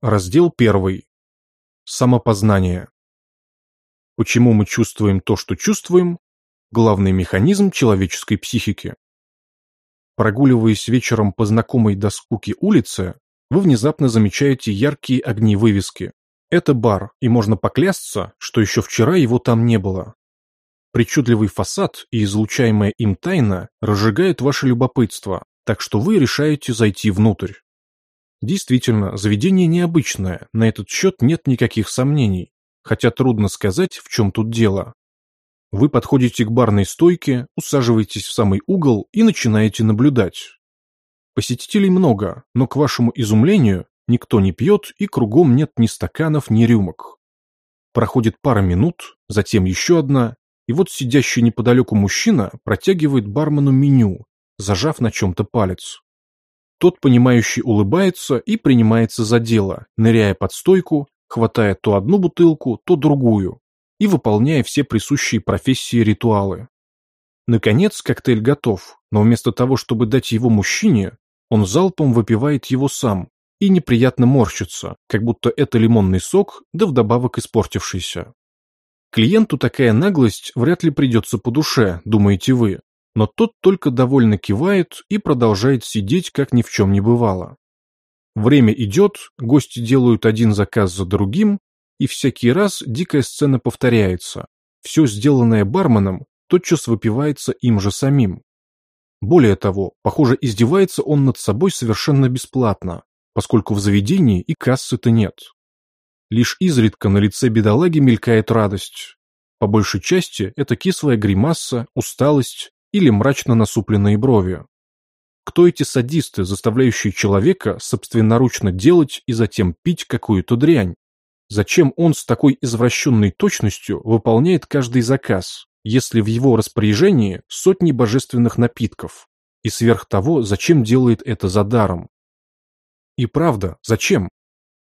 Раздел 1. Самопознание. Почему мы чувствуем то, что чувствуем? Главный механизм человеческой психики. Прогуливаясь вечером по знакомой до скуки улице, вы внезапно замечаете яркие огни вывески. Это бар, и можно поклясться, что еще вчера его там не было. Причудливый фасад и излучаемая им тайна разжигают ваше любопытство, так что вы решаете зайти внутрь. Действительно, заведение необычное, на этот счет нет никаких сомнений, хотя трудно сказать, в чем тут дело. Вы подходите к барной стойке, усаживаетесь в самый угол и начинаете наблюдать. Посетителей много, но к вашему изумлению никто не пьет и кругом нет ни стаканов, ни рюмок. Проходит пара минут, затем еще одна, и вот сидящий неподалеку мужчина протягивает бармену меню, зажав на чем-то палец. Тот, понимающий, улыбается и принимается за дело, ныряя под стойку, хватая то одну бутылку, то другую, и выполняя все присущие профессии ритуалы. Наконец, коктейль готов, но вместо того, чтобы дать его мужчине, он залпом выпивает его сам и неприятно морщится, как будто это лимонный сок, да вдобавок испортившийся. Клиенту такая наглость вряд ли придется по душе, думаете вы, но тот только довольно кивает и продолжает сидеть, как ни в чем не бывало. Время идет, гости делают один заказ за другим, и всякий раз дикая сцена повторяется. Все сделанное барменом тотчас выпивается им же самим. Более того, похоже, издевается он над собой совершенно бесплатно, поскольку в заведении и кассы-то нет. Лишь изредка на лице бедолаги мелькает радость. По большей части это кислая гримаса, усталость или мрачно насупленные брови. Кто эти садисты, заставляющие человека собственноручно делать и затем пить какую-то дрянь? Зачем он с такой извращенной точностью выполняет каждый заказ, если в его распоряжении сотни божественных напитков? И сверх того, зачем делает это за даром? И правда, зачем?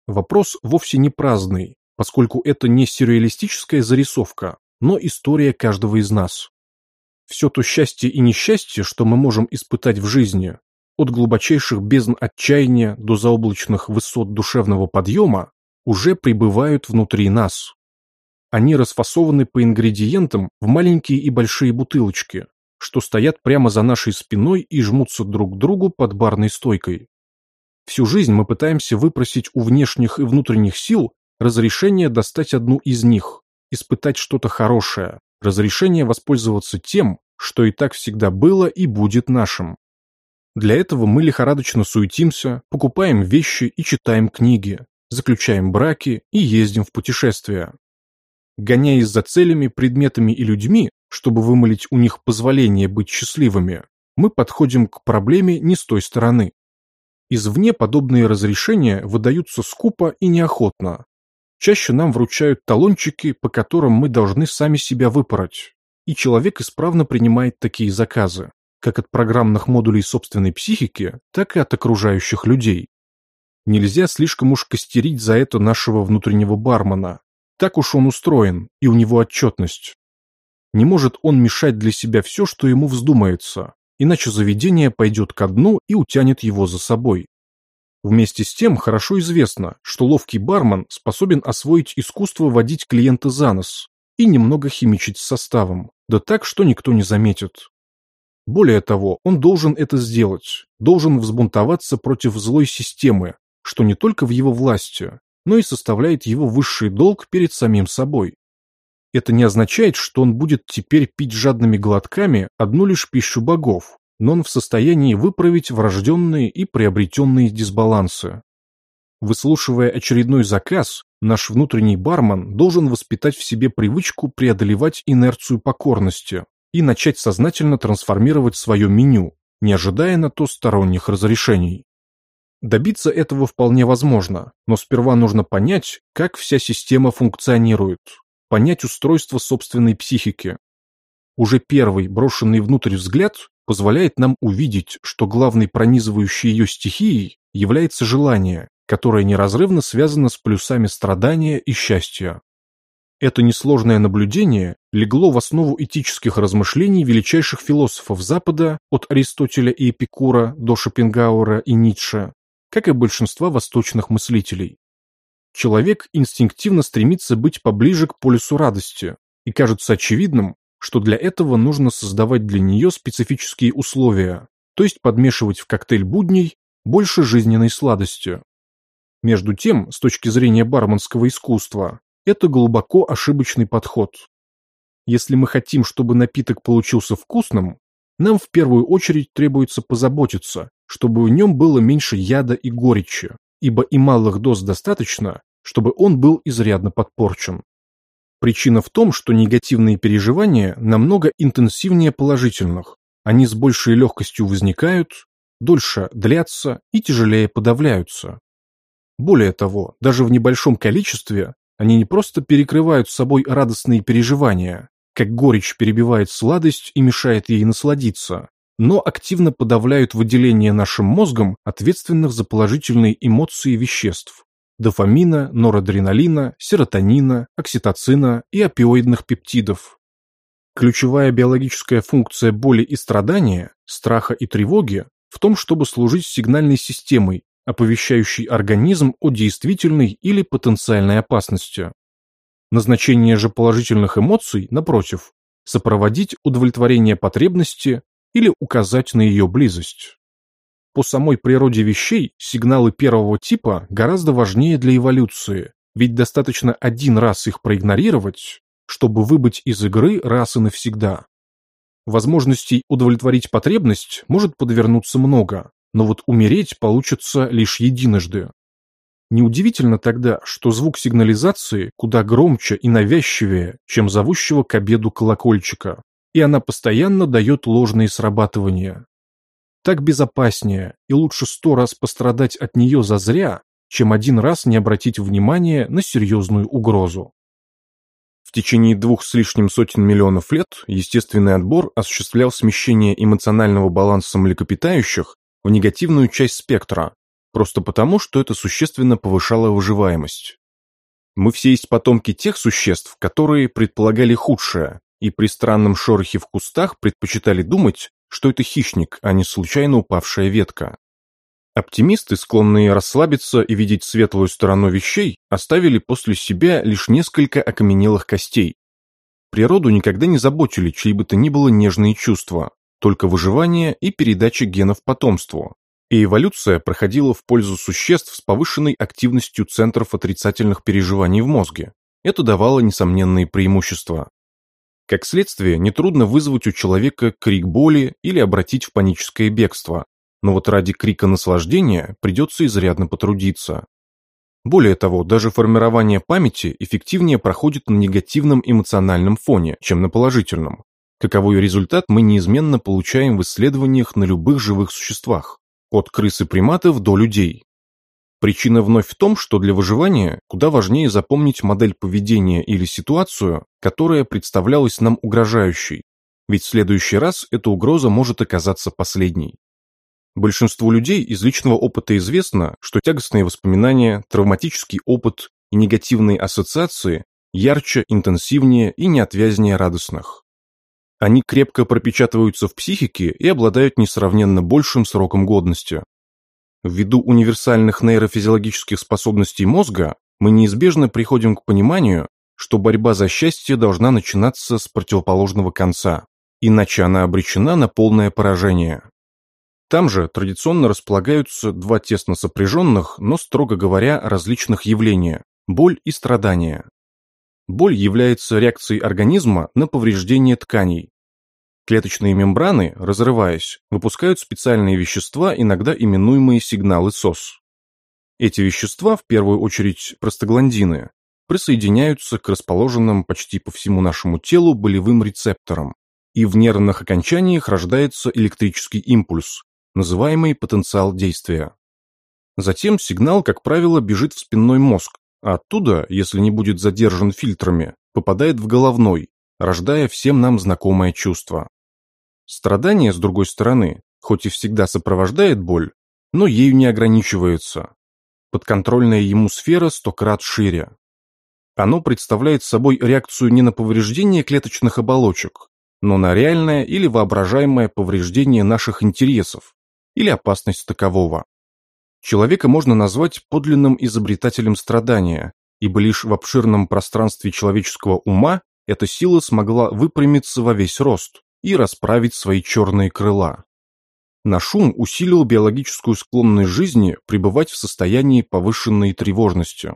Вопрос вовсе не праздный, поскольку это не сюрреалистическая зарисовка, но история каждого из нас. Все то счастье и несчастье, что мы можем испытать в жизни, от глубочайших бездн отчаяния до заоблачных высот душевного подъема, уже пребывают внутри нас. Они расфасованы по ингредиентам в маленькие и большие бутылочки, что стоят прямо за нашей спиной и жмутся друг к другу под барной стойкой. Всю жизнь мы пытаемся выпросить у внешних и внутренних сил разрешение достать одну из них, испытать что-то хорошее, разрешение воспользоваться тем, что и так всегда было и будет нашим. Для этого мы лихорадочно суетимся, покупаем вещи и читаем книги, заключаем браки и ездим в путешествия. Гоняясь за целями, предметами и людьми, чтобы вымолить у них позволение быть счастливыми, мы подходим к проблеме не с той стороны. Извне подобные разрешения выдаются скупо и неохотно, Чаще нам вручают талончики, по которым мы должны сами себя выпороть. И человек исправно принимает такие заказы, как от программных модулей собственной психики, так и от окружающих людей. Нельзя слишком уж костерить за это нашего внутреннего бармена. Так уж он устроен, и у него отчетность. Не может он мешать для себя все, что ему вздумается, иначе заведение пойдет ко дну и утянет его за собой. Вместе с тем хорошо известно, что ловкий бармен способен освоить искусство водить клиента за нос и немного химичить с составом, да так, что никто не заметит. Более того, он должен это сделать, должен взбунтоваться против злой системы, что не только в его власти, но и составляет его высший долг перед самим собой. Это не означает, что он будет теперь пить жадными глотками одну лишь пищу богов, но он в состоянии выправить врожденные и приобретенные дисбалансы. Выслушивая очередной заказ, наш внутренний бармен должен воспитать в себе привычку преодолевать инерцию покорности и начать сознательно трансформировать свое меню, не ожидая на то сторонних разрешений. Добиться этого вполне возможно, но сперва нужно понять, как вся система функционирует, понять устройство собственной психики. Уже первый брошенный внутрь взгляд позволяет нам увидеть, что главной пронизывающей ее стихией является желание, которое неразрывно связано с плюсами страдания и счастья. Это несложное наблюдение легло в основу этических размышлений величайших философов Запада от Аристотеля и Эпикура до Шопенгауэра и Ницше, как и большинства восточных мыслителей. человек инстинктивно стремится быть поближе к полюсу радости, и кажется очевидным, что для этого нужно создавать для нее специфические условия, то есть подмешивать в коктейль будней больше жизненной сладости. Между тем, с точки зрения барменского искусства, это глубоко ошибочный подход. Если мы хотим, чтобы напиток получился вкусным, нам в первую очередь требуется позаботиться, чтобы в нем было меньше яда и горечи, ибо и малых доз достаточно, чтобы он был изрядно подпорчен. Причина в том, что негативные переживания намного интенсивнее положительных, они с большей легкостью возникают, дольше длятся и тяжелее подавляются. Более того, даже в небольшом количестве они не просто перекрывают собой радостные переживания, как горечь перебивает сладость и мешает ей насладиться, но активно подавляют выделение нашим мозгом ответственных за положительные эмоции веществ – дофамина, норадреналина, серотонина, окситоцина и опиоидных пептидов. Ключевая биологическая функция боли и страдания, страха и тревоги в том, чтобы служить сигнальной системой, оповещающей организм о действительной или потенциальной опасности. Назначение же положительных эмоций, напротив, сопроводить удовлетворение потребности или указать на ее близость. По самой природе вещей сигналы первого типа гораздо важнее для эволюции, ведь достаточно один раз их проигнорировать, чтобы выбыть из игры раз и навсегда. Возможностей удовлетворить потребность может подвернуться много, но вот умереть получится лишь единожды. Неудивительно тогда, что звук сигнализации куда громче и навязчивее, чем зовущего к обеду колокольчика, и она постоянно дает ложные срабатывания. Так безопаснее и лучше сто раз пострадать от нее зазря, чем один раз не обратить внимания на серьезную угрозу. В течение двух с лишним сотен миллионов лет естественный отбор осуществлял смещение эмоционального баланса млекопитающих в негативную часть спектра, просто потому, что это существенно повышало выживаемость. Мы все есть потомки тех существ, которые предполагали худшее, и при странном шорохе в кустах предпочитали думать, что это хищник, а не случайно упавшая ветка. Оптимисты, склонные расслабиться и видеть светлую сторону вещей, оставили после себя лишь несколько окаменелых костей. Природу никогда не заботили чьи бы то ни было нежные чувства, только выживание и передача генов потомству, и эволюция проходила в пользу существ с повышенной активностью центров отрицательных переживаний в мозге. Это давало несомненные преимущества. Как следствие, нетрудно вызвать у человека крик боли или обратить в паническое бегство, но вот ради крика наслаждения придется изрядно потрудиться. Более того, даже формирование памяти эффективнее проходит на негативном эмоциональном фоне, чем на положительном. Каковой результат мы неизменно получаем в исследованиях на любых живых существах от крыс и приматов до людей. Причина вновь в том, что для выживания куда важнее запомнить модель поведения или ситуацию, которая представлялась нам угрожающей, ведь в следующий раз эта угроза может оказаться последней. Большинству людей из личного опыта известно, что тягостные воспоминания, травматический опыт и негативные ассоциации ярче, интенсивнее и неотвязнее радостных. Они крепко пропечатываются в психике и обладают несравненно большим сроком годности. Ввиду универсальных нейрофизиологических способностей мозга, мы неизбежно приходим к пониманию, что борьба за счастье должна начинаться с противоположного конца, иначе она обречена на полное поражение. Там же традиционно располагаются два тесно сопряженных, но, строго говоря, различных явления – боль и страдания. Боль является реакцией организма на повреждение тканей. Клеточные мембраны, разрываясь, выпускают специальные вещества, иногда именуемые сигналы СОС. Эти вещества, в первую очередь простагландины, присоединяются к расположенным почти по всему нашему телу болевым рецепторам, и в нервных окончаниях рождается электрический импульс, называемый потенциал действия. Затем сигнал, как правило, бежит в спинной мозг, а оттуда, если не будет задержан фильтрами, попадает в головной, рождая всем нам знакомое чувство. Страдание, с другой стороны, хоть и всегда сопровождает боль, но ею не ограничивается. Подконтрольная ему сфера сто крат шире. Оно представляет собой реакцию не на повреждение клеточных оболочек, но на реальное или воображаемое повреждение наших интересов или опасность такового. Человека можно назвать подлинным изобретателем страдания, ибо лишь в обширном пространстве человеческого ума эта сила смогла выпрямиться во весь рост и расправить свои черные крыла. Наш ум усилил биологическую склонность жизни пребывать в состоянии повышенной тревожности.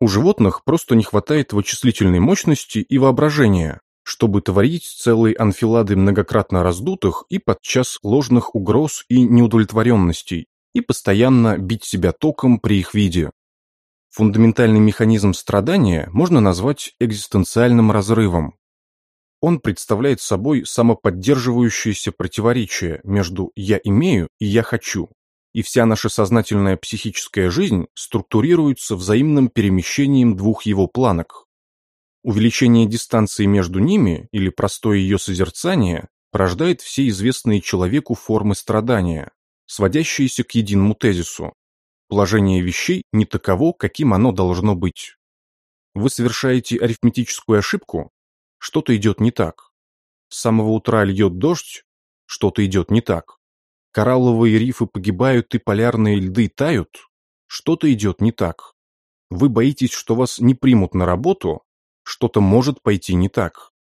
У животных просто не хватает вычислительной мощности и воображения, чтобы творить целые анфилады многократно раздутых и подчас ложных угроз и неудовлетворенностей, и постоянно бить себя током при их виде. Фундаментальный механизм страдания можно назвать экзистенциальным разрывом. Он представляет собой самоподдерживающееся противоречие между «я имею» и «я хочу», и вся наша сознательная психическая жизнь структурируется взаимным перемещением двух его планок. Увеличение дистанции между ними или простое ее созерцание порождает все известные человеку формы страдания, сводящиеся к единому тезису. Положение вещей не таково, каким оно должно быть. Вы совершаете арифметическую ошибку, что-то идет не так. С самого утра льет дождь, что-то идет не так. Коралловые рифы погибают и полярные льды тают, что-то идет не так. Вы боитесь, что вас не примут на работу, что-то может пойти не так.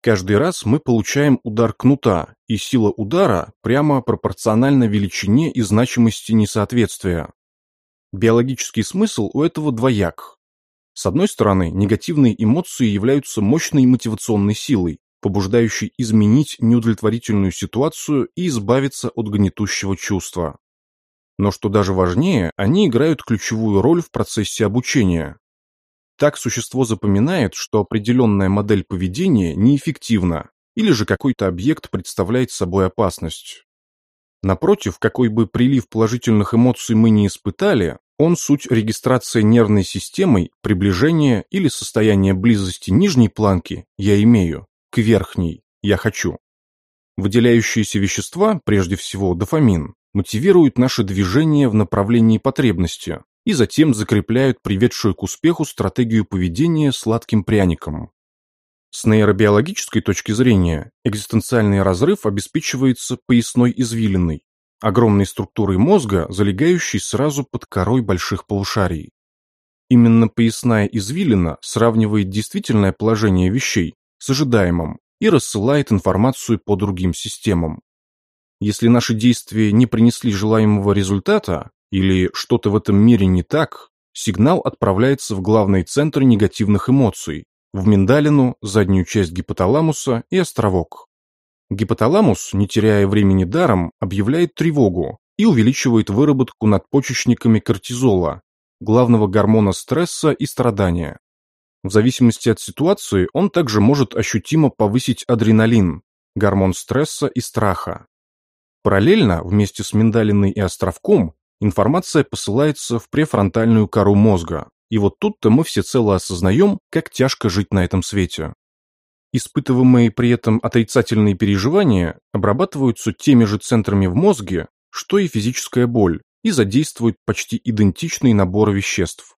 Каждый раз мы получаем удар кнута, и сила удара прямо пропорциональна величине и значимости несоответствия. Биологический смысл у этого двояк. С одной стороны, негативные эмоции являются мощной мотивационной силой, побуждающей изменить неудовлетворительную ситуацию и избавиться от гнетущего чувства. Но что даже важнее, они играют ключевую роль в процессе обучения, так существо запоминает, что определенная модель поведения неэффективна, или же какой-то объект представляет собой опасность. Напротив, какой бы прилив положительных эмоций мы не испытали, он суть регистрация нервной системой приближения или состояния близости нижней планки «я имею» к верхней «я хочу». Выделяющиеся вещества, прежде всего дофамин, мотивируют наше движение в направлении потребности, и затем закрепляют приведшую к успеху стратегию поведения сладким пряником. С нейробиологической точки зрения экзистенциальный разрыв обеспечивается поясной извилиной, огромной структурой мозга, залегающей сразу под корой больших полушарий. Именно поясная извилина сравнивает действительное положение вещей с ожидаемым и рассылает информацию по другим системам. Если наши действия не принесли желаемого результата, или что-то в этом мире не так, сигнал отправляется в главный центр негативных эмоций, в миндалину, заднюю часть гипоталамуса и островок. Гипоталамус, не теряя времени даром, объявляет тревогу и увеличивает выработку надпочечниками кортизола, главного гормона стресса и страдания. В зависимости от ситуации он также может ощутимо повысить адреналин, гормон стресса и страха. Параллельно, вместе с миндалиной и островком, информация посылается в префронтальную кору мозга, и вот тут-то мы всецело осознаем, как тяжко жить на этом свете. Испытываемые при этом отрицательные переживания обрабатываются теми же центрами в мозге, что и физическая боль, и задействуют почти идентичный набор веществ.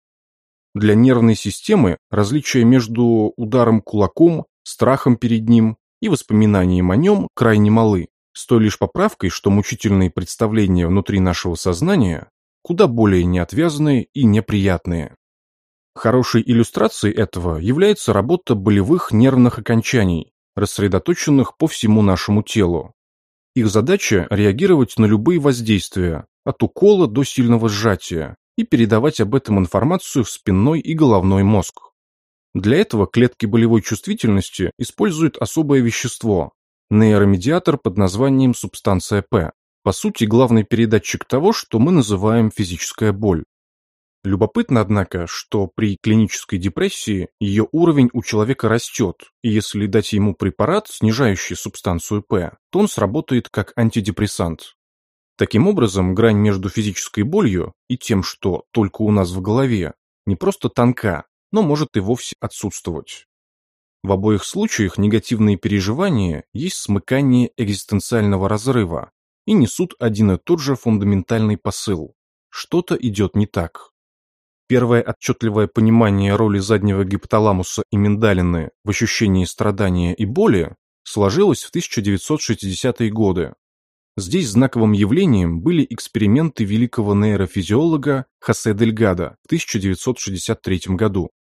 Для нервной системы различия между ударом кулаком, страхом перед ним и воспоминанием о нем крайне малы с той лишь поправкой, что мучительные представления внутри нашего сознания куда более неотвязные и неприятные. Хорошей иллюстрацией этого является работа болевых нервных окончаний, рассредоточенных по всему нашему телу. Их задача – реагировать на любые воздействия, от укола до сильного сжатия, и передавать об этом информацию в спинной и головной мозг. Для этого клетки болевой чувствительности используют особое вещество нейромедиатор под названием субстанция П, по сути главный передатчик того, что мы называем физическая боль. Любопытно, однако, что при клинической депрессии ее уровень у человека растет, и если дать ему препарат, снижающий субстанцию П, то он сработает как антидепрессант. Таким образом, грань между физической болью и тем, что только у нас в голове, не просто тонка, но может и вовсе отсутствовать. В обоих случаях негативные переживания есть смыкание экзистенциального разрыва и несут один и тот же фундаментальный посыл. Что-то идет не так. Первое отчетливое понимание роли заднего гипоталамуса и миндалины в ощущении страдания и боли сложилось в 1960-е годы. Здесь знаковым явлением были эксперименты великого нейрофизиолога Хосе Дельгадо в 1963 году.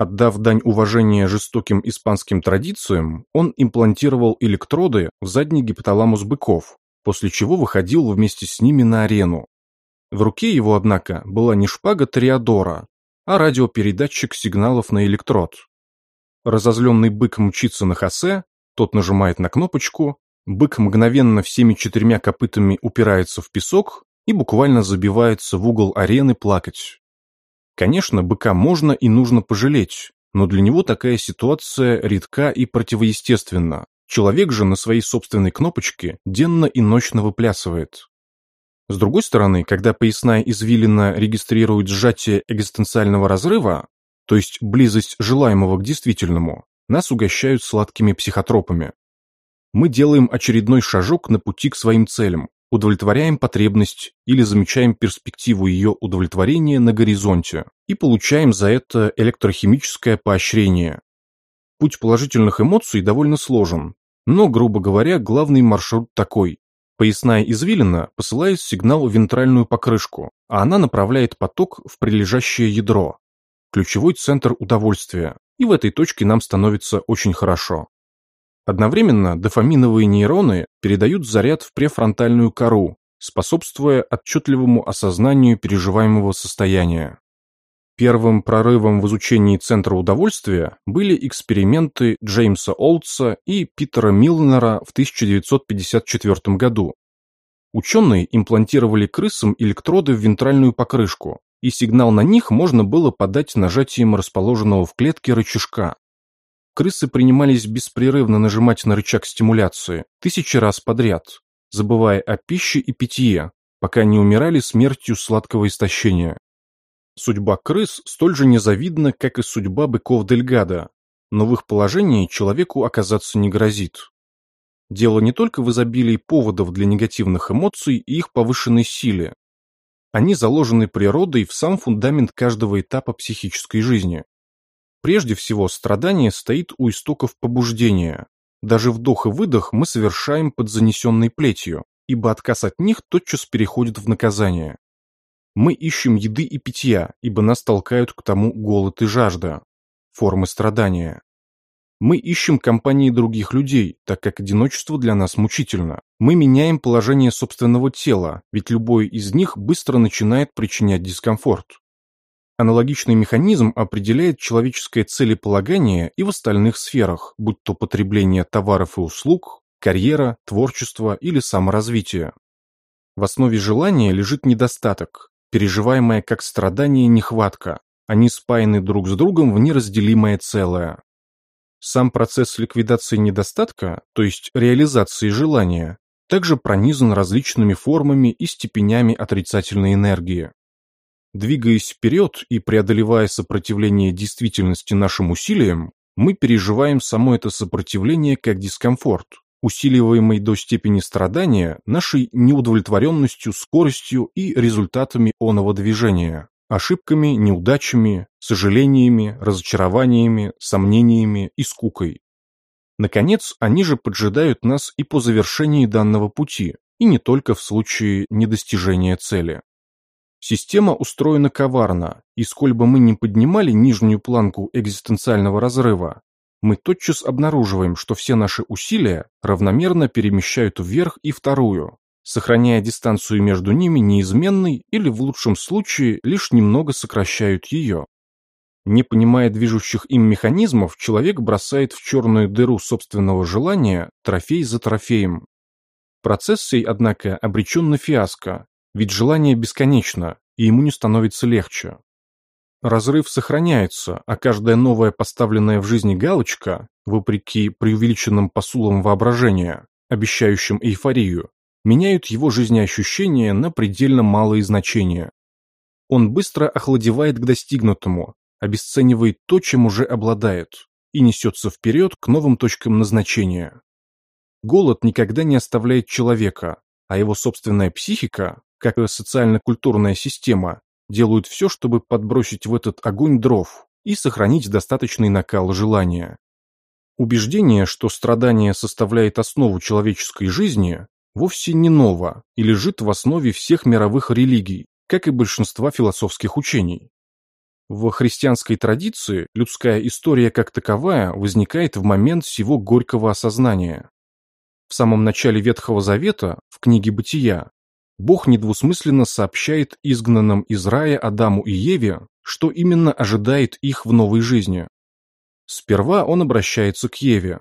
Отдав дань уважения жестоким испанским традициям, он имплантировал электроды в задний гипоталамус быков, после чего выходил вместе с ними на арену. В руке его, однако, была не шпага Триадора, а радиопередатчик сигналов на электрод. Разозленный бык мчится на Хосе, тот нажимает на кнопочку, Бык мгновенно всеми четырьмя копытами упирается в песок и буквально забивается в угол арены плакать. Конечно, быка можно и нужно пожалеть, но для него такая ситуация редка и противоестественна. Человек же на своей собственной кнопочке денно и ночно выплясывает. С другой стороны, когда поясная извилина регистрирует сжатие экзистенциального разрыва, то есть близость желаемого к действительному, нас угощают сладкими психотропами мы делаем очередной шажок на пути к своим целям, удовлетворяем потребность или замечаем перспективу ее удовлетворения на горизонте и получаем за это электрохимическое поощрение. Путь положительных эмоций довольно сложен, но, грубо говоря, главный маршрут такой. Поясная извилина посылает сигнал в вентральную покрышку, а она направляет поток в прилежащее ядро, ключевой центр удовольствия, и в этой точке нам становится очень хорошо. Одновременно дофаминовые нейроны передают заряд в префронтальную кору, способствуя отчетливому осознанию переживаемого состояния. Первым прорывом в изучении центра удовольствия были эксперименты Джеймса Олдса и Питера Милнера в 1954 году. Ученые имплантировали крысам электроды в вентральную покрышку, и сигнал на них можно было подать нажатием расположенного в клетке рычажка. Крысы принимались беспрерывно нажимать на рычаг стимуляции, тысячи раз подряд, забывая о пище и питье, пока не умирали смертью сладкого истощения. Судьба крыс столь же незавидна, как и судьба быков Дельгада, но в их положении человеку оказаться не грозит. Дело не только в изобилии поводов для негативных эмоций и их повышенной силе. Они заложены природой в сам фундамент каждого этапа психической жизни. Прежде всего, страдание стоит у истоков побуждения. Даже вдох и выдох мы совершаем под занесенной плетью, ибо отказ от них тотчас переходит в наказание. Мы ищем еды и питья, ибо нас толкают к тому голод и жажда. Формы страдания. Мы ищем компании других людей, так как одиночество для нас мучительно. Мы меняем положение собственного тела, ведь любой из них быстро начинает причинять дискомфорт. Аналогичный механизм определяет человеческое целеполагание и в остальных сферах, будь то потребление товаров и услуг, карьера, творчество или саморазвитие. В основе желания лежит недостаток, переживаемая как страдание нехватка. Они спаяны друг с другом в неразделимое целое. Сам процесс ликвидации недостатка, то есть реализации желания, также пронизан различными формами и степенями отрицательной энергии. Двигаясь вперед и преодолевая сопротивление действительности нашим усилиям, мы переживаем само это сопротивление как дискомфорт, усиливаемый до степени страдания нашей неудовлетворенностью скоростью и результатами оного движения, ошибками, неудачами, сожалениями, разочарованиями, сомнениями и скукой. Наконец, они же поджидают нас и по завершении данного пути, и не только в случае недостижения цели. Система устроена коварно, и сколь бы мы ни поднимали нижнюю планку экзистенциального разрыва, мы тотчас обнаруживаем, что все наши усилия равномерно перемещают вверх и вторую, сохраняя дистанцию между ними неизменной или в лучшем случае лишь немного сокращают ее. Не понимая движущих им механизмов, человек бросает в черную дыру собственного желания трофей за трофеем. Процесс сей, однако, обречен на фиаско, ведь желание бесконечно, и ему не становится легче. Разрыв сохраняется, а каждая новая поставленная в жизни галочка, вопреки преувеличенным посулам воображения, обещающим эйфорию, меняют его жизнеощущения на предельно малые значения. Он быстро охладевает к достигнутому, обесценивает то, чем уже обладает, и несется вперед к новым точкам назначения. Голод никогда не оставляет человека, а его собственная психика, как и социально-культурная система, делают все, чтобы подбросить в этот огонь дров и сохранить достаточный накал желания. Убеждение, что страдание составляет основу человеческой жизни, вовсе не ново и лежит в основе всех мировых религий, как и большинства философских учений. В христианской традиции людская история как таковая возникает в момент всего горького осознания. В самом начале Ветхого Завета, в книге «Бытия», Бог недвусмысленно сообщает изгнанным из рая Адаму и Еве, что именно ожидает их в новой жизни. Сперва он обращается к Еве.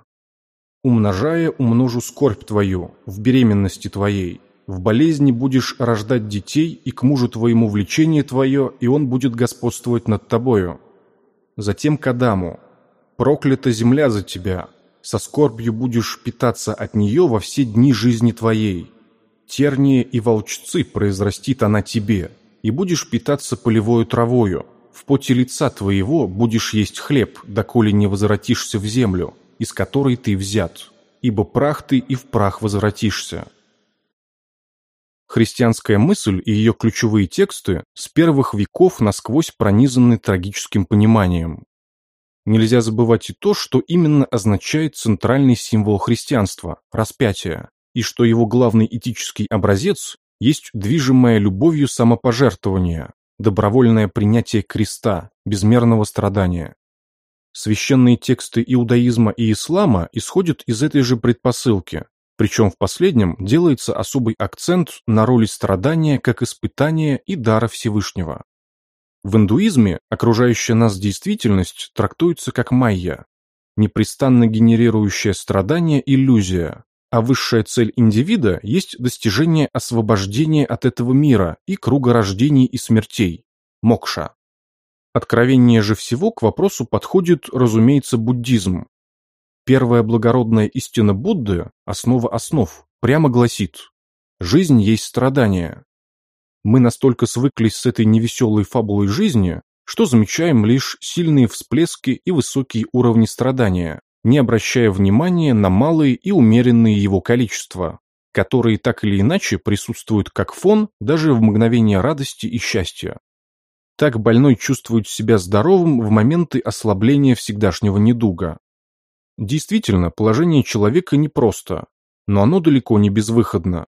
«Умножая, умножу скорбь твою в беременности твоей, в болезни будешь рождать детей, и к мужу твоему влечение твое, и он будет господствовать над тобою». Затем к Адаму. «Проклята земля за тебя, со скорбью будешь питаться от нее во все дни жизни твоей. Тернии и волчцы произрастит она тебе, и будешь питаться полевою травою, в поте лица твоего будешь есть хлеб, доколе не возвратишься в землю, из которой ты взят, ибо прах ты и в прах возвратишься». Христианская мысль и ее ключевые тексты с первых веков насквозь пронизаны трагическим пониманием. Нельзя забывать и то, что именно означает центральный символ христианства – распятие, и что его главный этический образец есть движимое любовью самопожертвование, добровольное принятие креста, безмерного страдания. Священные тексты иудаизма и ислама исходят из этой же предпосылки, причем в последнем делается особый акцент на роли страдания как испытания и дара Всевышнего. В индуизме окружающая нас действительность трактуется как майя, непрестанно генерирующая страдания иллюзия, а высшая цель индивида есть достижение освобождения от этого мира и круга рождений и смертей – мокша. Откровение же всего к вопросу подходит, разумеется, буддизм. Первая благородная истина Будды, основа основ, прямо гласит «Жизнь есть страдание». Мы настолько свыклись с этой невеселой фабулой жизни, что замечаем лишь сильные всплески и высокие уровни страдания, не обращая внимания на малые и умеренные его количества, которые так или иначе присутствуют как фон даже в мгновение радости и счастья. Так больной чувствует себя здоровым в моменты ослабления всегдашнего недуга. Действительно, положение человека непросто, но оно далеко не безвыходно.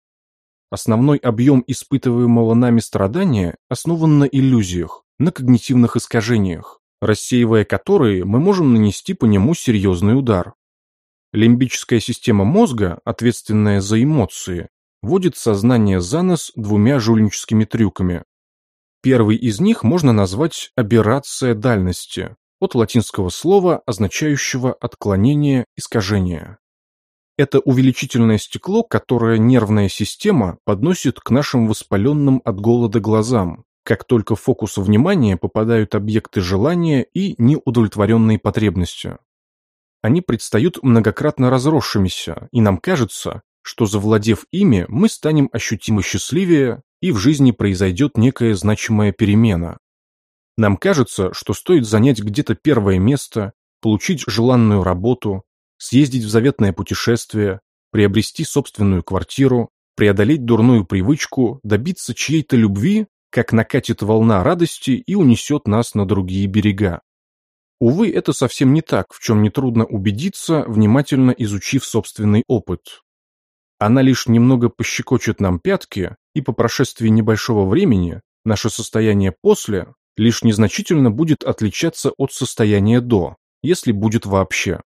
Основной объем испытываемого нами страдания основан на иллюзиях, на когнитивных искажениях, рассеивая которые мы можем нанести по нему серьезный удар. Лимбическая система мозга, ответственная за эмоции, вводит сознание за нос двумя жульническими трюками. Первый из них можно назвать аберрация дальности, от латинского слова, означающего отклонение, искажение. Это увеличительное стекло, которое нервная система подносит к нашим воспаленным от голода глазам, как только в фокус внимания попадают объекты желания и неудовлетворенные потребности. Они предстают многократно разросшимися, и нам кажется, что завладев ими, мы станем ощутимо счастливее, и в жизни произойдет некая значимая перемена. Нам кажется, что стоит занять где-то первое место, получить желанную работу, съездить в заветное путешествие, приобрести собственную квартиру, преодолеть дурную привычку, добиться чьей-то любви, как накатит волна радости и унесет нас на другие берега. Увы, это совсем не так, в чем нетрудно убедиться, внимательно изучив собственный опыт. Она лишь немного пощекочет нам пятки, и по прошествии небольшого времени наше состояние после лишь незначительно будет отличаться от состояния до, если будет вообще.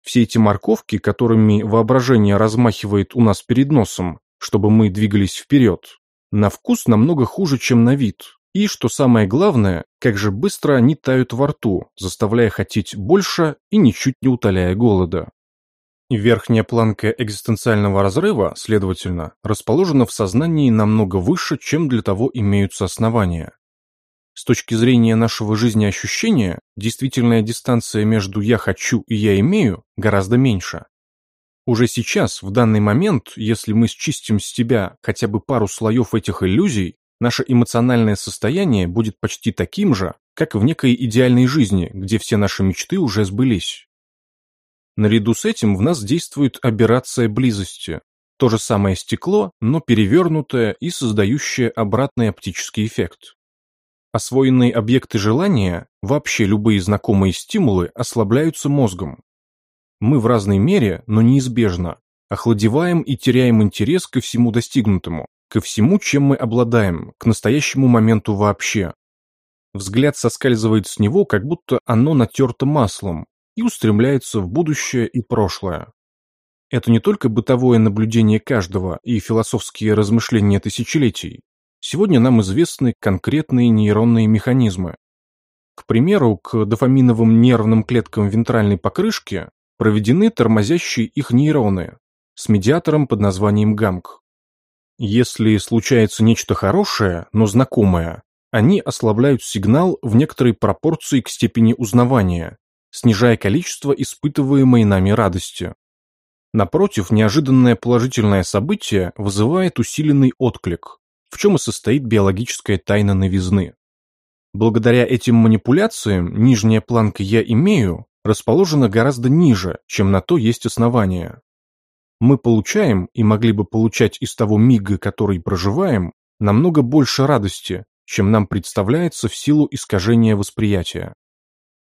Все эти морковки, которыми воображение размахивает у нас перед носом, чтобы мы двигались вперед, на вкус намного хуже, чем на вид. И, что самое главное, как же быстро они тают во рту, заставляя хотеть больше и ничуть не утоляя голода. Верхняя планка экзистенциального разрыва, следовательно, расположена в сознании намного выше, чем для того имеются основания. С точки зрения нашего жизнеощущения, действительная дистанция между «я хочу» и «я имею» гораздо меньше. Уже сейчас, в данный момент, если мы счистим с тебя хотя бы пару слоев этих иллюзий, наше эмоциональное состояние будет почти таким же, как в некой идеальной жизни, где все наши мечты уже сбылись. Наряду с этим в нас действует аберрация близости, то же самое стекло, но перевернутое и создающее обратный оптический эффект. Освоенные объекты желания, вообще любые знакомые стимулы, ослабляются мозгом, мы в разной мере, но неизбежно, охладеваем и теряем интерес ко всему достигнутому, ко всему, чем мы обладаем, к настоящему моменту вообще. Взгляд соскальзывает с него, как будто оно натерто маслом, и устремляется в будущее и прошлое. Это не только бытовое наблюдение каждого и философские размышления тысячелетий. Сегодня нам известны конкретные нейронные механизмы. К примеру, к дофаминовым нервным клеткам вентральной покрышки проведены тормозящие их нейроны с медиатором под названием ГАМК. Если случается нечто хорошее, но знакомое, они ослабляют сигнал в некоторой пропорции к степени узнавания, снижая количество испытываемой нами радости. Напротив, неожиданное положительное событие вызывает усиленный отклик, в чем и состоит биологическая тайна новизны. Благодаря этим манипуляциям нижняя планка «я имею» расположена гораздо ниже, чем на то есть основания. Мы получаем и могли бы получать из того мига, который проживаем, намного больше радости, чем нам представляется в силу искажения восприятия.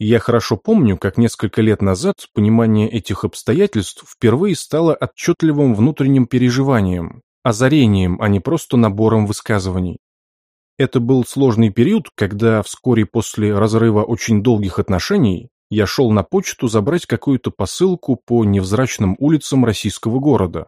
Я хорошо помню, как несколько лет назад понимание этих обстоятельств впервые стало отчетливым внутренним переживанием, озарением, а не просто набором высказываний. Это был сложный период, когда вскоре после разрыва очень долгих отношений я шел на почту забрать какую-то посылку по невзрачным улицам российского города.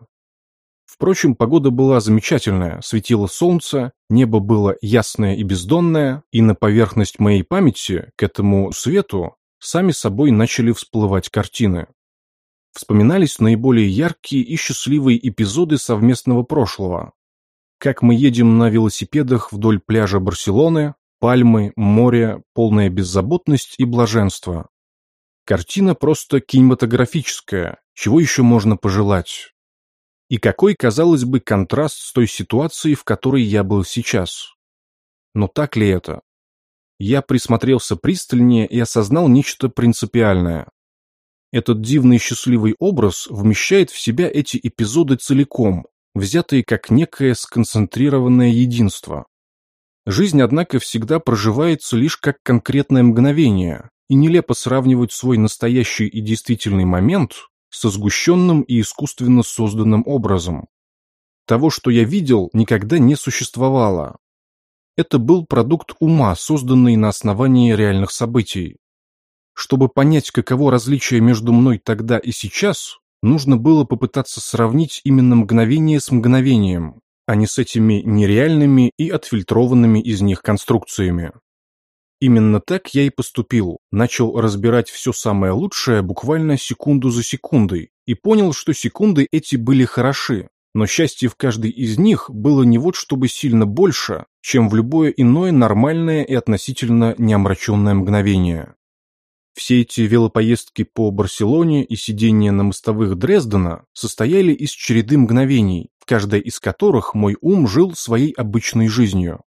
Впрочем, погода была замечательная, светило солнце, небо было ясное и бездонное, и на поверхность моей памяти, к этому свету, сами собой начали всплывать картины. Вспоминались наиболее яркие и счастливые эпизоды совместного прошлого. Как мы едем на велосипедах вдоль пляжа Барселоны, пальмы, море, полная беззаботность и блаженство. Картина просто кинематографическая, чего еще можно пожелать? И какой, казалось бы, контраст с той ситуацией, в которой я был сейчас. Но так ли это? Я присмотрелся пристальнее и осознал нечто принципиальное. Этот дивный счастливый образ вмещает в себя эти эпизоды целиком, взятые как некое сконцентрированное единство. Жизнь, однако, всегда проживается лишь как конкретное мгновение, и нелепо сравнивать свой настоящий и действительный момент со сгущенным и искусственно созданным образом. Того, что я видел, никогда не существовало. Это был продукт ума, созданный на основании реальных событий. Чтобы понять, каково различие между мной тогда и сейчас, нужно было попытаться сравнить именно мгновение с мгновением, а не с этими нереальными и отфильтрованными из них конструкциями. Именно так я и поступил, начал разбирать все самое лучшее буквально секунду за секундой и понял, что секунды эти были хороши, но счастье в каждой из них было не вот чтобы сильно больше, чем в любое иное нормальное и относительно неомраченное мгновение. Все эти велопоездки по Барселоне и сидения на мостовых Дрездена состояли из череды мгновений, в каждой из которых мой ум жил своей обычной жизнью.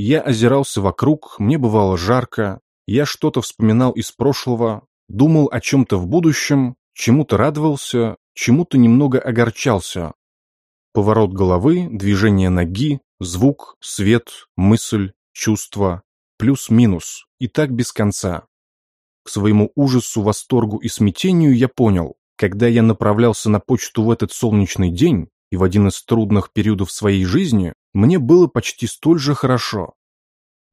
Я озирался вокруг, мне бывало жарко, я что-то вспоминал из прошлого, думал о чем-то в будущем, чему-то радовался, чему-то немного огорчался. Поворот головы, движение ноги, звук, свет, мысль, чувство, плюс-минус, и так без конца. К своему ужасу, восторгу и смятению я понял, когда я направлялся на почту в этот солнечный день и в один из трудных периодов своей жизни, мне было почти столь же хорошо.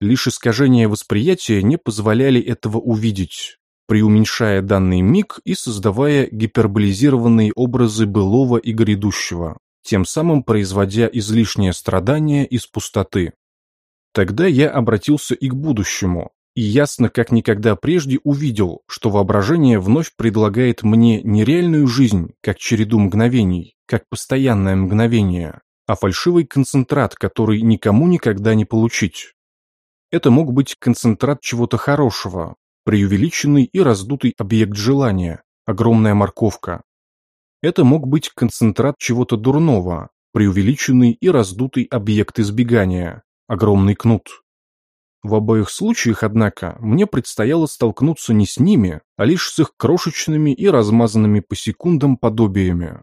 Лишь искажения восприятия не позволяли этого увидеть, преуменьшая данный миг и создавая гиперболизированные образы былого и грядущего, тем самым производя излишнее страдание из пустоты. Тогда я обратился и к будущему, и ясно как никогда прежде увидел, что воображение вновь предлагает мне не реальную жизнь, как череду мгновений, как постоянное мгновение, а фальшивый концентрат, который никому никогда не получить. Это мог быть концентрат чего-то хорошего, преувеличенный и раздутый объект желания, огромная морковка. Это мог быть концентрат чего-то дурного, преувеличенный и раздутый объект избегания, огромный кнут. В обоих случаях, однако, мне предстояло столкнуться не с ними, а лишь с их крошечными и размазанными по секундам подобиями.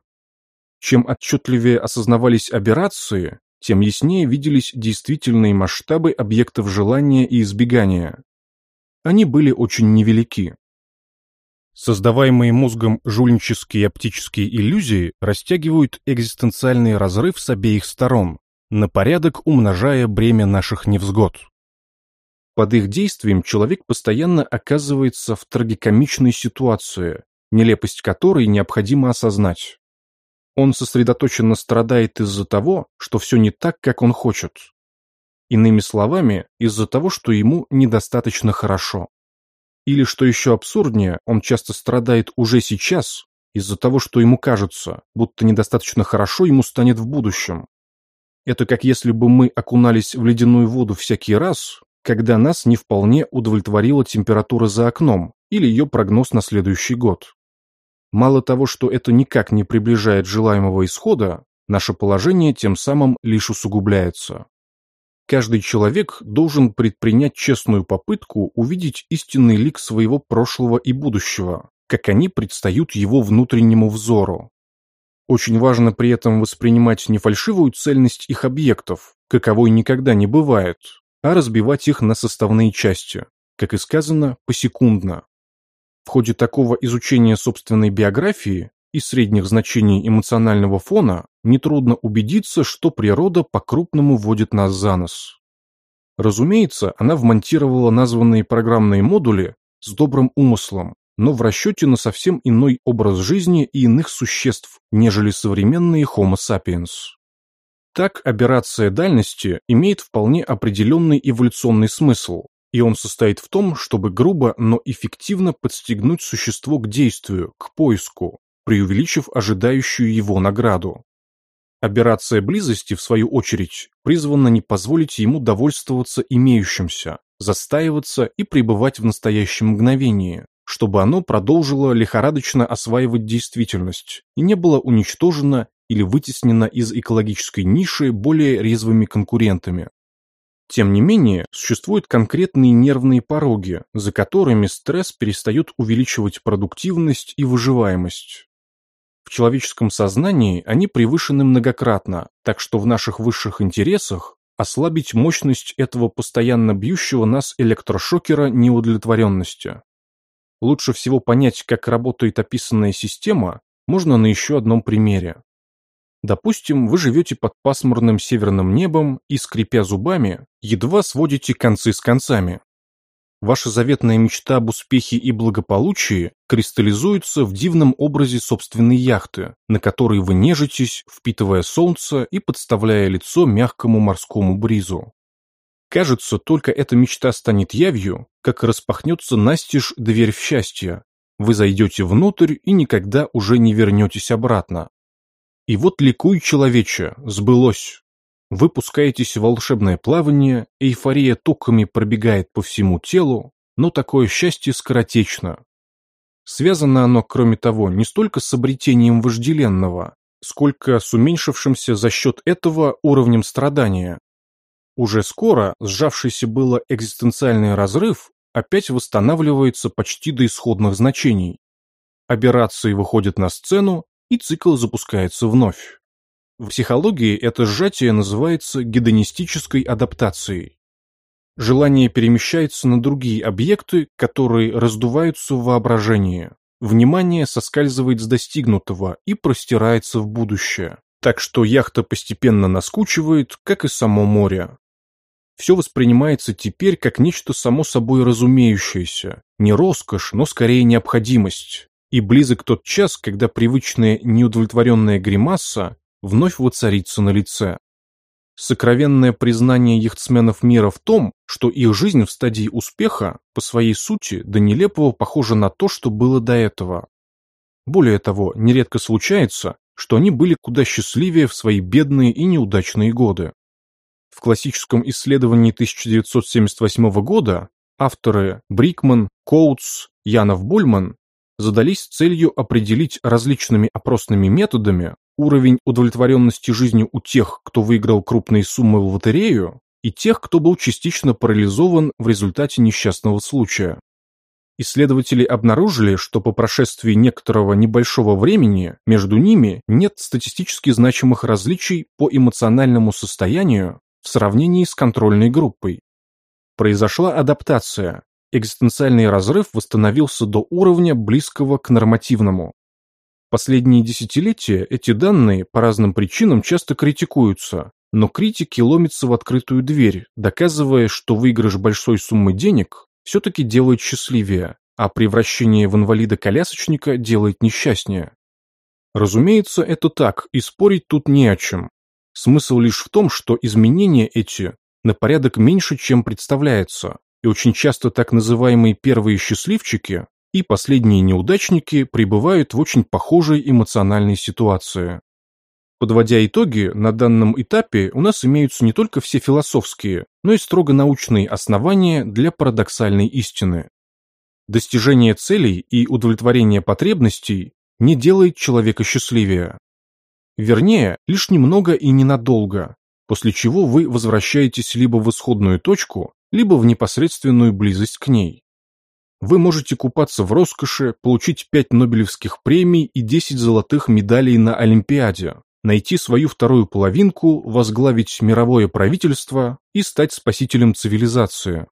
Чем отчетливее осознавались аберрации, тем яснее виделись действительные масштабы объектов желания и избегания. Они были очень невелики. Создаваемые мозгом жульнические оптические иллюзии растягивают экзистенциальный разрыв с обеих сторон, на порядок умножая бремя наших невзгод. Под их действием человек постоянно оказывается в трагикомичной ситуации, нелепость которой необходимо осознать. Он сосредоточенно страдает из-за того, что все не так, как он хочет. Иными словами, из-за того, что ему недостаточно хорошо. Или, что еще абсурднее, он часто страдает уже сейчас, из-за того, что ему кажется, будто недостаточно хорошо ему станет в будущем. Это как если бы мы окунались в ледяную воду всякий раз, когда нас не вполне удовлетворила температура за окном или ее прогноз на следующий год. Мало того, что это никак не приближает желаемого исхода, наше положение тем самым лишь усугубляется. Каждый человек должен предпринять честную попытку увидеть истинный лик своего прошлого и будущего, как они предстают его внутреннему взору. Очень важно при этом воспринимать не фальшивую цельность их объектов, каковой никогда не бывает, а разбивать их на составные части, как и сказано, посекундно. В ходе такого изучения собственной биографии и средних значений эмоционального фона нетрудно убедиться, что природа по-крупному водит нас за нос. Разумеется, она вмонтировала названные программные модули с добрым умыслом, но в расчете на совсем иной образ жизни и иных существ, нежели современные Homo sapiens. Так, аберрация дальности имеет вполне определенный эволюционный смысл, и он состоит в том, чтобы грубо, но эффективно подстегнуть существо к действию, к поиску, преувеличив ожидающую его награду. Аберрация близости, в свою очередь, призвана не позволить ему довольствоваться имеющимся, застаиваться и пребывать в настоящем мгновении, чтобы оно продолжило лихорадочно осваивать действительность и не было уничтожено или вытеснена из экологической ниши более резвыми конкурентами. Тем не менее, существуют конкретные нервные пороги, за которыми стресс перестает увеличивать продуктивность и выживаемость. В человеческом сознании они превышены многократно, так что в наших высших интересах ослабить мощность этого постоянно бьющего нас электрошокера неудовлетворенности. Лучше всего понять, как работает описанная система, можно на еще одном примере. Допустим, вы живете под пасмурным северным небом и, скрипя зубами, едва сводите концы с концами. Ваша заветная мечта об успехе и благополучии кристаллизуется в дивном образе собственной яхты, на которой вы нежитесь, впитывая солнце и подставляя лицо мягкому морскому бризу. Кажется, только эта мечта станет явью, как распахнется настежь дверь в счастье. Вы зайдете внутрь и никогда уже не вернетесь обратно. И вот ликуй, человече, сбылось. Вы пускаетесь в волшебное плавание, эйфория токами пробегает по всему телу, но такое счастье скоротечно. Связано оно, кроме того, не столько с обретением вожделенного, сколько с уменьшившимся за счет этого уровнем страдания. Уже скоро сжавшийся было экзистенциальный разрыв опять восстанавливается почти до исходных значений. Аберрации выходят на сцену, и цикл запускается вновь. В психологии это сжатие называется гедонистической адаптацией. Желание перемещается на другие объекты, которые раздуваются в воображении. Внимание соскальзывает с достигнутого и простирается в будущее. Так что яхта постепенно наскучивает, как и само море. Все воспринимается теперь как нечто само собой разумеющееся, не роскошь, но скорее необходимость, и близок тот час, когда привычная неудовлетворенная гримаса вновь воцарится на лице. Сокровенное признание яхтсменов мира в том, что их жизнь в стадии успеха по своей сути до нелепого похожа на то, что было до этого. Более того, нередко случается, что они были куда счастливее в свои бедные и неудачные годы. В классическом исследовании 1978 года авторы Брикман, Коутс, Янов Бульман задались целью определить различными опросными методами уровень удовлетворенности жизнью у тех, кто выиграл крупные суммы в лотерею, и тех, кто был частично парализован в результате несчастного случая. Исследователи обнаружили, что по прошествии некоторого небольшого времени между ними нет статистически значимых различий по эмоциональному состоянию в сравнении с контрольной группой. Произошла адаптация, экзистенциальный разрыв восстановился до уровня, близкого к нормативному. Последние десятилетия эти данные по разным причинам часто критикуются, но критики ломятся в открытую дверь, доказывая, что выигрыш большой суммы денег все-таки делает счастливее, а превращение в инвалида-колясочника делает несчастнее. Разумеется, это так, и спорить тут не о чем. Смысл лишь в том, что изменения эти на порядок меньше, чем представляется, и очень часто так называемые первые счастливчики и последние неудачники пребывают в очень похожей эмоциональной ситуации. Подводя итоги, на данном этапе у нас имеются не только все философские, но и строго научные основания для парадоксальной истины. Достижение целей и удовлетворение потребностей не делает человека счастливее. Вернее, лишь немного и ненадолго, после чего вы возвращаетесь либо в исходную точку, либо в непосредственную близость к ней. Вы можете купаться в роскоши, получить 5 Нобелевских премий и 10 золотых медалей на Олимпиаде, найти свою вторую половинку, возглавить мировое правительство и стать спасителем цивилизации.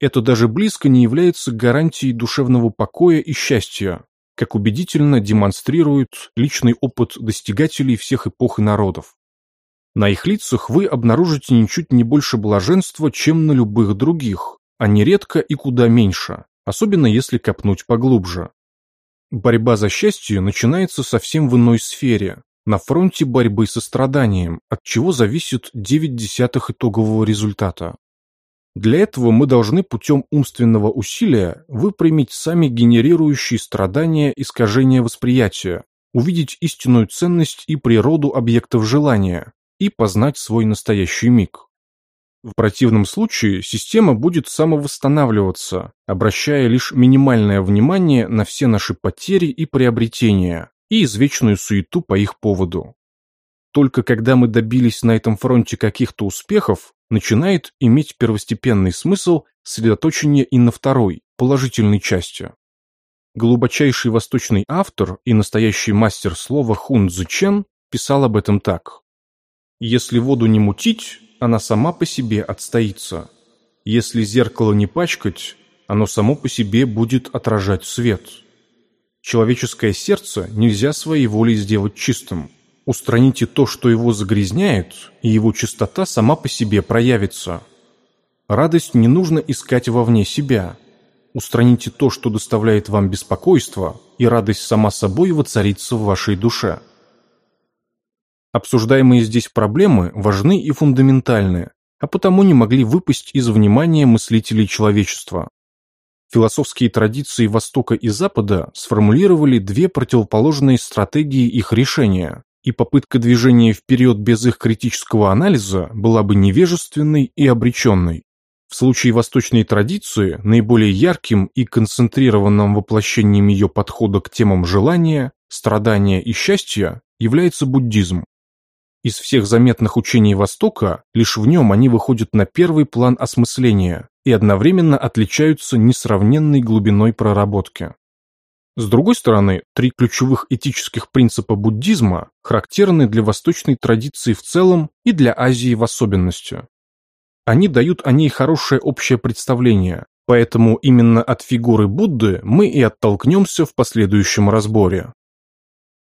Это даже близко не является гарантией душевного покоя и счастья, как убедительно демонстрирует личный опыт достигателей всех эпох и народов. На их лицах вы обнаружите ничуть не больше блаженства, чем на любых других, а нередко и куда меньше, особенно если копнуть поглубже. Борьба за счастье начинается совсем в иной сфере, на фронте борьбы со страданием, от чего зависит 9 десятых итогового результата. Для этого мы должны путем умственного усилия выпрямить сами генерирующие страдания искажения восприятия, увидеть истинную ценность и природу объектов желания и познать свой настоящий миг. В противном случае система будет самовосстанавливаться, обращая лишь минимальное внимание на все наши потери и приобретения и извечную суету по их поводу. Только когда мы добились на этом фронте каких-то успехов, начинает иметь первостепенный смысл сосредоточение и на второй, положительной части. Глубочайший восточный автор и настоящий мастер слова Хун Цзы Чен писал об этом так. «Если воду не мутить, она сама по себе отстоится. Если зеркало не пачкать, оно само по себе будет отражать свет. Человеческое сердце нельзя своей волей сделать чистым. Устраните то, что его загрязняет, и его чистота сама по себе проявится. Радость не нужно искать вовне себя. Устраните то, что доставляет вам беспокойство, и радость сама собой воцарится в вашей душе. Обсуждаемые здесь проблемы важны и фундаментальны, а потому не могли выпасть из внимания мыслителей человечества. Философские традиции Востока и Запада сформулировали две противоположные стратегии их решения и попытка движения вперед без их критического анализа была бы невежественной и обреченной. В случае восточной традиции наиболее ярким и концентрированным воплощением ее подхода к темам желания, страдания и счастья является буддизм. Из всех заметных учений Востока лишь в нем они выходят на первый план осмысления и одновременно отличаются несравненной глубиной проработки. С другой стороны, три ключевых этических принципа буддизма характерны для восточной традиции в целом и для Азии в особенности. Они дают о ней хорошее общее представление, поэтому именно от фигуры Будды мы и оттолкнемся в последующем разборе.